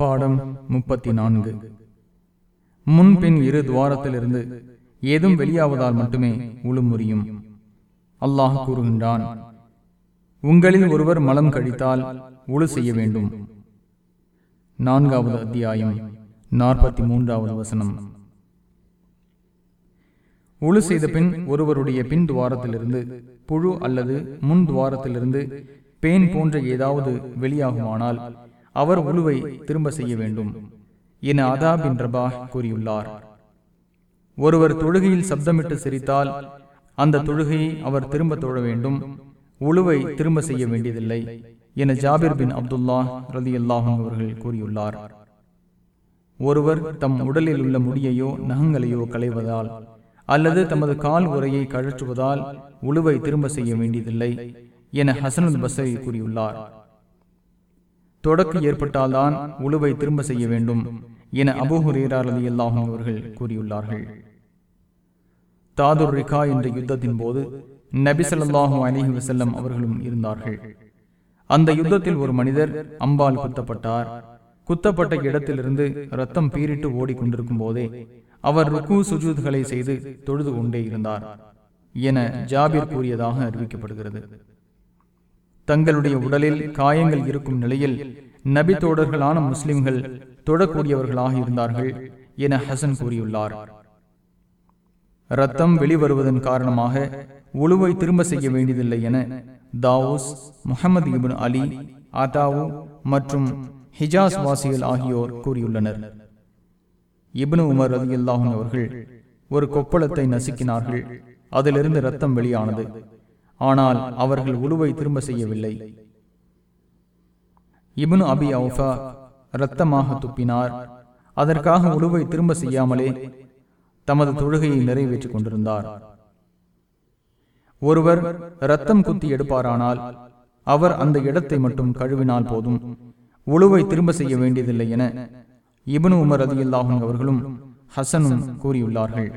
பாடம் முப்பத்தி நான்கு முன்பின் இரு துவாரத்திலிருந்து ஏதும் வெளியாவதால் மட்டுமே உழு முறியும். அல்லாஹ் கூறுகின்றான் உங்களில் ஒருவர் மலம் கழித்தால் உழு செய்ய வேண்டும். நான்காவது அத்தியாயம் நாற்பத்தி மூன்றாவது வசனம். உழு செய்த பின் ஒருவருடைய பின் துவாரத்திலிருந்து புழு அல்லது முன் துவாரத்திலிருந்து பேன் போன்ற ஏதாவது வெளியாகுமானால் அவர் உழுவை திரும்ப செய்ய வேண்டும் என அதா பின் ரபா கூறியுள்ளார். ஒருவர் தொழுகையில் சப்தமிட்டு சிரித்தால் அந்த தொழுகையை அவர் திரும்ப தொழ வேண்டும் உழுவை திரும்ப செய்ய வேண்டியதில்லை என ஜாபிர் பின் அப்துல்லா ரதி அல்லாஹும் அவர்கள் கூறியுள்ளார். ஒருவர் தம் உடலில் உள்ள முடியையோ நகங்களையோ களைவதால் அல்லது தமது கால் உரையை கழற்றுவதால் உழுவை திரும்ப செய்ய வேண்டியதில்லை என ஹசனுல் பசரி கூறியுள்ளார். தொடக்கு ஏற்பட்டால்தான் உழுவை திரும்ப செய்ய வேண்டும் என அபுஹுரேரார் அல்லாஹும் அவர்கள் கூறியுள்ளார்கள். தாதுர் ரிகா என்ற யுத்தத்தின் போது நபிசல்லாஹும் அலிஹி வசல்லம் அவர்களும் இருந்தார்கள். அந்த யுத்தத்தில் ஒரு மனிதர் அம்பால் குத்தப்பட்டார். குத்தப்பட்ட இடத்திலிருந்து ரத்தம் பீரிட்டு ஓடிக்கொண்டிருக்கும் போதே அவர் ருக்கு சுஜூத்களை செய்து தொழுது கொண்டே இருந்தார் என ஜாபிர் கூறியதாக அறிவிக்கப்படுகிறது. தங்களுடைய உடலில் காயங்கள் இருக்கும் நிலையில் நபி தோடர்களான முஸ்லிம்கள் தொடக்கூடியவர்களாக இருந்தார்கள் என ஹசன் கூறியுள்ளார். ரத்தம் வெளிவருவதன் காரணமாக உழுவை திரும்ப செய்ய வேண்டியதில்லை என தாவூஸ் முகமது இபின் அலி அதாவு மற்றும் ஹிஜாஸ் வாசிகள் ஆகியோர் கூறியுள்ளனர். இப்னு உமர் ரதி அல்லாஹன் அவர்கள் ஒரு கொப்பளத்தை நசுக்கினார்கள். அதிலிருந்து ரத்தம் வெளியானது. ஆனால் அவர்கள் உழுவை திரும்ப செய்யவில்லை. இப்னு அபி அவுஃபா இரத்தமாக துப்பினார். அதற்காக உழுவை திரும்ப செய்யாமலே தமது தொழுகையை நிறைவேற்றிக் கொண்டிருந்தார். ஒருவர் ரத்தம் குத்தி எடுப்பாரானால் அவர் அந்த இடத்தை மட்டும் கழுவினால் போதும் உழுவை திரும்ப செய்ய வேண்டியதில்லை என இபனு உமர் அதியுல்லாஹும் அவர்களும் ஹசனும் கூறியுள்ளார்கள்.